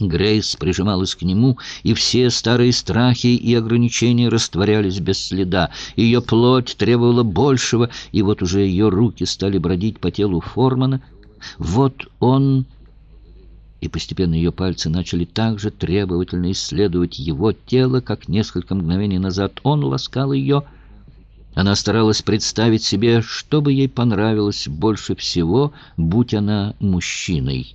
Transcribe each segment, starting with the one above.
Грейс прижималась к нему, и все старые страхи и ограничения растворялись без следа. Ее плоть требовала большего, и вот уже ее руки стали бродить по телу Формана. Вот он... И постепенно ее пальцы начали так же требовательно исследовать его тело, как несколько мгновений назад он ласкал ее. Она старалась представить себе, что бы ей понравилось больше всего, будь она мужчиной.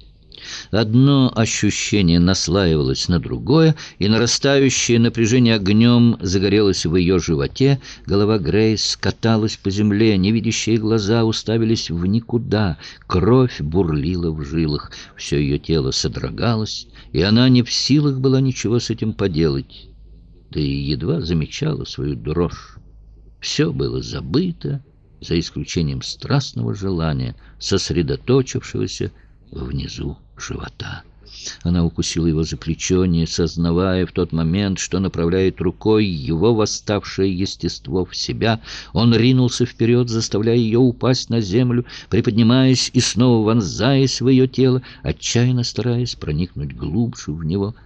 Одно ощущение наслаивалось на другое, и нарастающее напряжение огнем загорелось в ее животе. Голова Грейс каталась по земле, невидящие глаза уставились в никуда. Кровь бурлила в жилах, все ее тело содрогалось, и она не в силах была ничего с этим поделать. Да и едва замечала свою дрожь. Все было забыто, за исключением страстного желания, сосредоточившегося внизу живота. Она укусила его за плечо, не сознавая в тот момент, что направляет рукой его восставшее естество в себя. Он ринулся вперед, заставляя ее упасть на землю, приподнимаясь и снова вонзаясь в ее тело, отчаянно стараясь проникнуть глубже в него —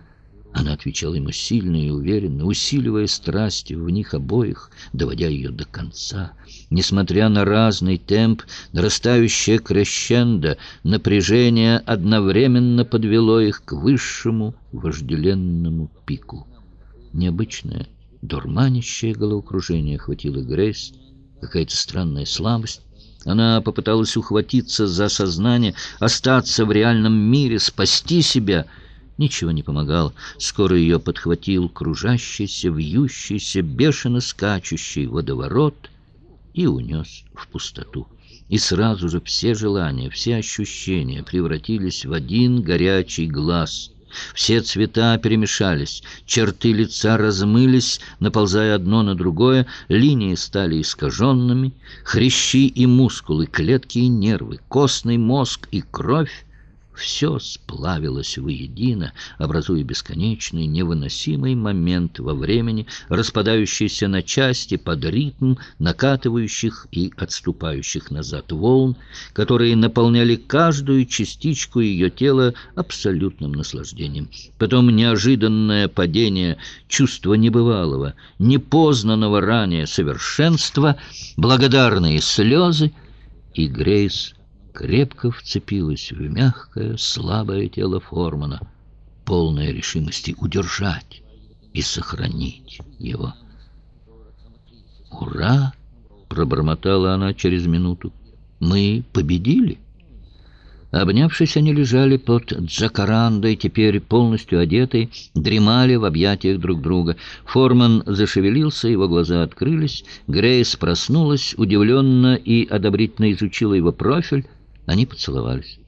она отвечала ему сильно и уверенно, усиливая страсти в них обоих, доводя ее до конца. Несмотря на разный темп, нарастающее крещендо, напряжение одновременно подвело их к высшему вожделенному пику. Необычное, дурманящее головокружение охватило Грейс, какая-то странная слабость. Она попыталась ухватиться за сознание, остаться в реальном мире, спасти себя — Ничего не помогало. Скоро ее подхватил кружащийся, вьющийся, бешено скачущий водоворот и унес в пустоту. И сразу же все желания, все ощущения превратились в один горячий глаз. Все цвета перемешались, черты лица размылись, наползая одно на другое, линии стали искаженными, хрящи и мускулы, клетки и нервы, костный мозг и кровь все сплавилось воедино, образуя бесконечный, невыносимый момент во времени, распадающийся на части под ритм накатывающих и отступающих назад волн, которые наполняли каждую частичку ее тела абсолютным наслаждением. Потом неожиданное падение чувства небывалого, непознанного ранее совершенства, благодарные слезы, и Грейс крепко вцепилась в мягкое, слабое тело Формана, полное решимости удержать и сохранить его. «Ура!» — пробормотала она через минуту. «Мы победили!» Обнявшись, они лежали под джакарандой, теперь полностью одетые, дремали в объятиях друг друга. Форман зашевелился, его глаза открылись. Грейс проснулась, удивленно и одобрительно изучила его профиль. Они поцеловались.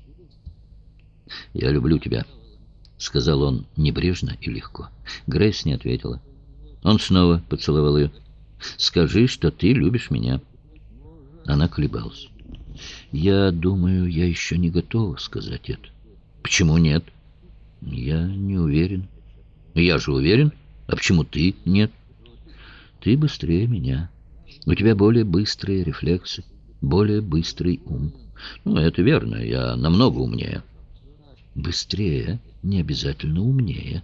«Я люблю тебя», — сказал он небрежно и легко. Грейс не ответила. Он снова поцеловал ее. «Скажи, что ты любишь меня». Она колебалась. «Я думаю, я еще не готова сказать это». «Почему нет?» «Я не уверен». «Я же уверен. А почему ты нет?» «Ты быстрее меня. У тебя более быстрые рефлексы, более быстрый ум». Ну, это верно, я намного умнее. Быстрее, не обязательно умнее.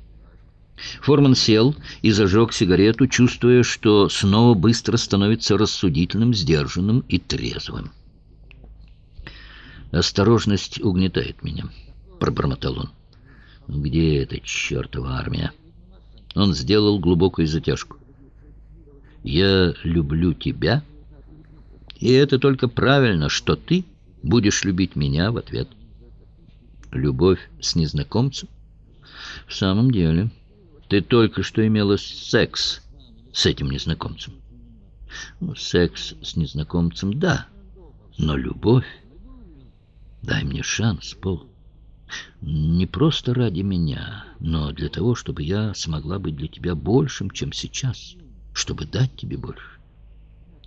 Форман сел и зажег сигарету, чувствуя, что снова быстро становится рассудительным, сдержанным и трезвым. «Осторожность угнетает меня», — пробормотал он. «Где эта чертова армия?» Он сделал глубокую затяжку. «Я люблю тебя, и это только правильно, что ты будешь любить меня в ответ. Любовь с незнакомцем? В самом деле, ты только что имела секс с этим незнакомцем. Ну, секс с незнакомцем, да, но любовь... Дай мне шанс, Пол. Не просто ради меня, но для того, чтобы я смогла быть для тебя большим, чем сейчас, чтобы дать тебе больше.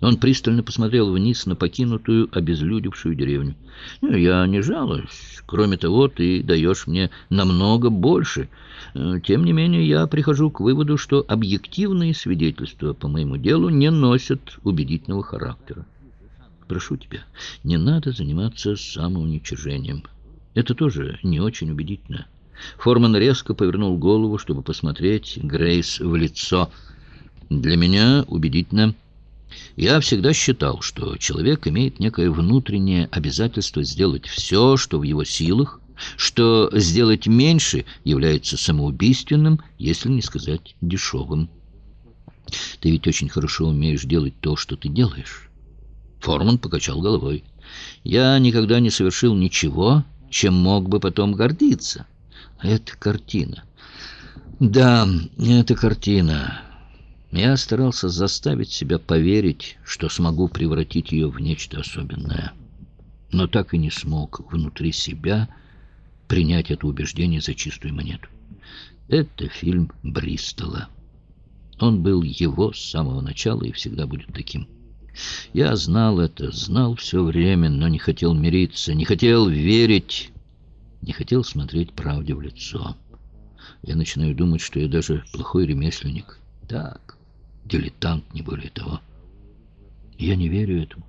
Он пристально посмотрел вниз на покинутую, обезлюдевшую деревню. «Ну, «Я не жалуюсь. Кроме того, ты даешь мне намного больше. Э, тем не менее, я прихожу к выводу, что объективные свидетельства по моему делу не носят убедительного характера. Прошу тебя, не надо заниматься самоуничижением. Это тоже не очень убедительно. Форман резко повернул голову, чтобы посмотреть Грейс в лицо. «Для меня убедительно. Я всегда считал, что человек имеет некое внутреннее обязательство сделать все, что в его силах, что сделать меньше является самоубийственным, если не сказать дешевым. Ты ведь очень хорошо умеешь делать то, что ты делаешь». Форман покачал головой. «Я никогда не совершил ничего, чем мог бы потом гордиться». Это картина. Да, это картина. Я старался заставить себя поверить, что смогу превратить ее в нечто особенное. Но так и не смог внутри себя принять это убеждение за чистую монету. Это фильм Бристола. Он был его с самого начала и всегда будет таким. Я знал это, знал все время, но не хотел мириться, не хотел верить не хотел смотреть правде в лицо. Я начинаю думать, что я даже плохой ремесленник. Так, дилетант, не более того. Я не верю этому.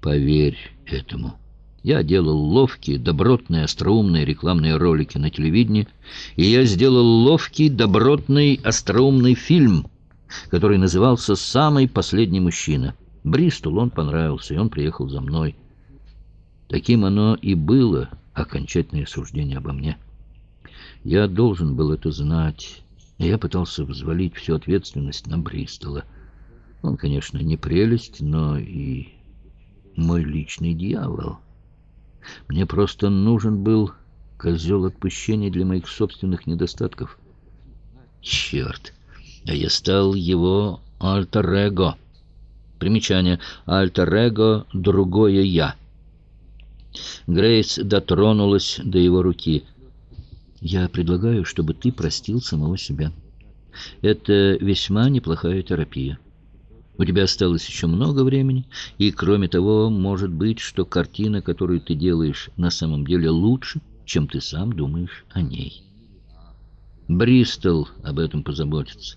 Поверь этому. Я делал ловкие, добротные, остроумные рекламные ролики на телевидении, и я сделал ловкий, добротный, остроумный фильм, который назывался «Самый последний мужчина». Бристол он понравился, и он приехал за мной. Таким оно и было, окончательное суждение обо мне. Я должен был это знать, я пытался взвалить всю ответственность на Бристола. Он, конечно, не прелесть, но и мой личный дьявол. Мне просто нужен был козел отпущения для моих собственных недостатков. Черт! А я стал его альтер-эго. Примечание. Альтер-эго — другое «я». Грейс дотронулась до его руки. «Я предлагаю, чтобы ты простил самого себя. Это весьма неплохая терапия. У тебя осталось еще много времени, и, кроме того, может быть, что картина, которую ты делаешь, на самом деле лучше, чем ты сам думаешь о ней. Бристол об этом позаботится.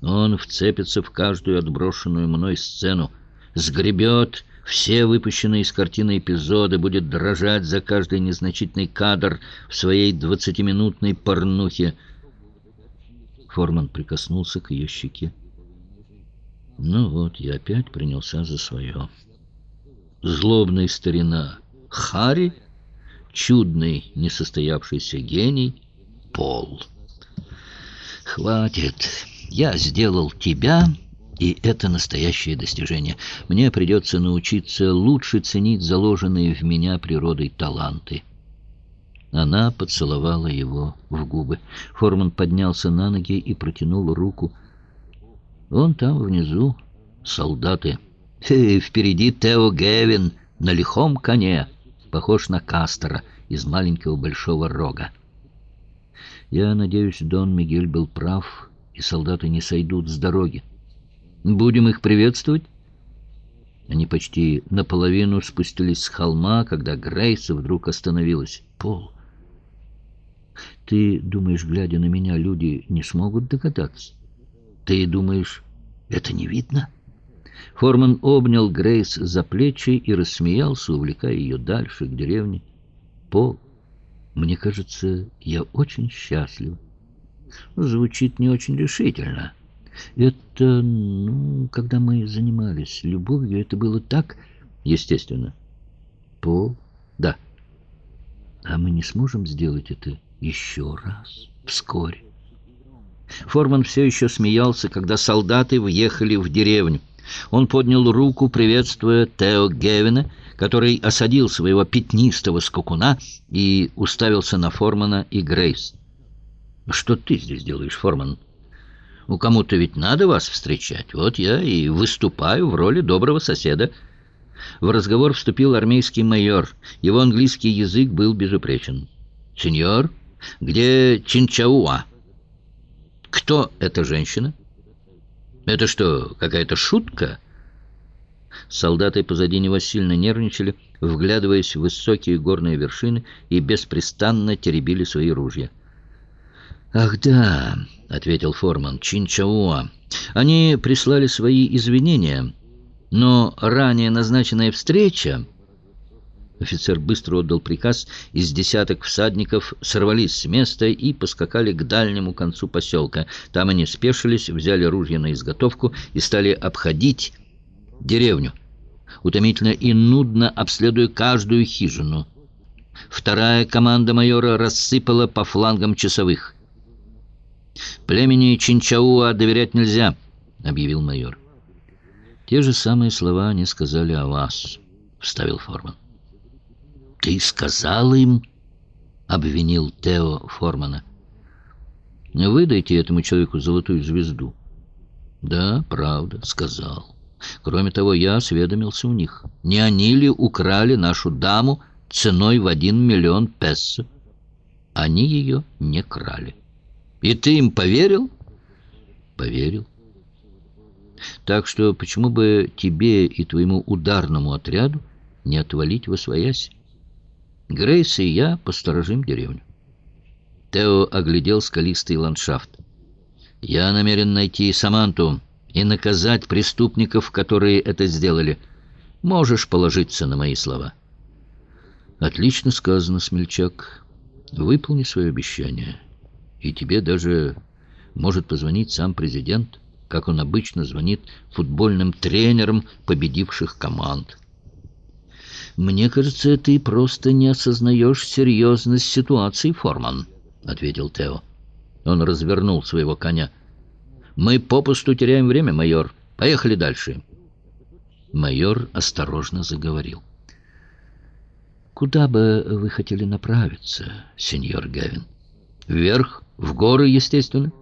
Он вцепится в каждую отброшенную мной сцену, сгребет все выпущенные из картины эпизоды, будет дрожать за каждый незначительный кадр в своей двадцатиминутной порнухе. Форман прикоснулся к ее щеке. Ну вот, я опять принялся за свое. Злобный старина Хари, чудный несостоявшийся гений Пол. Хватит, я сделал тебя и это настоящее достижение. Мне придется научиться лучше ценить заложенные в меня природой таланты. Она поцеловала его в губы. Форман поднялся на ноги и протянул руку. Вон там внизу солдаты. И впереди Тео Гевин на лихом коне, похож на Кастера из маленького большого рога. Я надеюсь, Дон Мигель был прав, и солдаты не сойдут с дороги. Будем их приветствовать?» Они почти наполовину спустились с холма, когда Грейс вдруг остановилась. «Пол, ты думаешь, глядя на меня, люди не смогут догадаться? Ты думаешь, это не видно?» Форман обнял Грейс за плечи и рассмеялся, увлекая ее дальше, к деревне. «Пол, мне кажется, я очень счастлив». Звучит не очень решительно. Это, ну, когда мы занимались любовью, это было так естественно. Пол? Да. А мы не сможем сделать это еще раз, вскоре. Форман все еще смеялся, когда солдаты въехали в деревню. Он поднял руку, приветствуя Тео Гевина, который осадил своего пятнистого скакуна и уставился на Формана и Грейс. «Что ты здесь делаешь, Форман?» Ну, кому-то ведь надо вас встречать. Вот я и выступаю в роли доброго соседа». В разговор вступил армейский майор. Его английский язык был безупречен. «Сеньор, где Чинчауа?» «Кто эта женщина?» «Это что, какая-то шутка?» Солдаты позади него сильно нервничали, вглядываясь в высокие горные вершины и беспрестанно теребили свои ружья. «Ах да», — ответил Форман, — «Чинчауа. Они прислали свои извинения, но ранее назначенная встреча...» Офицер быстро отдал приказ, из десяток всадников сорвались с места и поскакали к дальнему концу поселка. Там они спешились, взяли ружья на изготовку и стали обходить деревню, утомительно и нудно обследуя каждую хижину. Вторая команда майора рассыпала по флангам часовых. «Племени Чинчауа доверять нельзя», — объявил майор. «Те же самые слова они сказали о вас», — вставил Форман. «Ты сказал им?» — обвинил Тео Формана. «Выдайте этому человеку золотую звезду». «Да, правда, сказал. Кроме того, я осведомился у них. Не они ли украли нашу даму ценой в один миллион песо? Они ее не крали». «И ты им поверил?» «Поверил». «Так что почему бы тебе и твоему ударному отряду не отвалить во своясь?» Грейс и я посторожим деревню. Тео оглядел скалистый ландшафт. «Я намерен найти Саманту и наказать преступников, которые это сделали. Можешь положиться на мои слова». «Отлично сказано, смельчак. Выполни свое обещание. И тебе даже может позвонить сам президент, как он обычно звонит футбольным тренерам победивших команд». «Мне кажется, ты просто не осознаешь серьезность ситуации, Форман», — ответил Тео. Он развернул своего коня. «Мы попусту теряем время, майор. Поехали дальше». Майор осторожно заговорил. «Куда бы вы хотели направиться, сеньор Гевин?» «Вверх, в горы, естественно.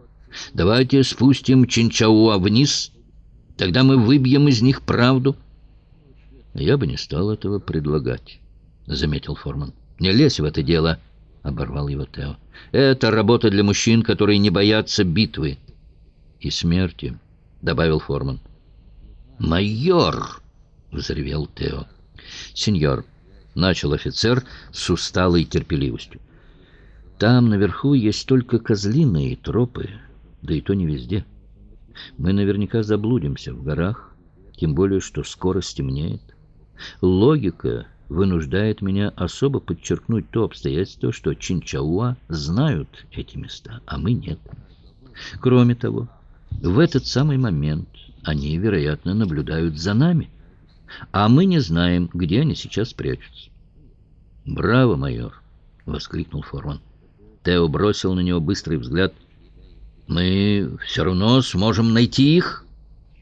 Давайте спустим Чинчауа вниз, тогда мы выбьем из них правду». «Я бы не стал этого предлагать», — заметил Форман. «Не лезь в это дело», — оборвал его Тео. «Это работа для мужчин, которые не боятся битвы и смерти», — добавил Форман. «Майор!» — взревел Тео. «Сеньор», — начал офицер с усталой терпеливостью. «Там наверху есть только козлиные тропы, да и то не везде. Мы наверняка заблудимся в горах, тем более, что скоро стемнеет. Логика вынуждает меня особо подчеркнуть то обстоятельство, что Чинчауа знают эти места, а мы нет. Кроме того, в этот самый момент они, вероятно, наблюдают за нами, а мы не знаем, где они сейчас прячутся. «Браво, майор!» — воскликнул Форман. Тео бросил на него быстрый взгляд. «Мы все равно сможем найти их?»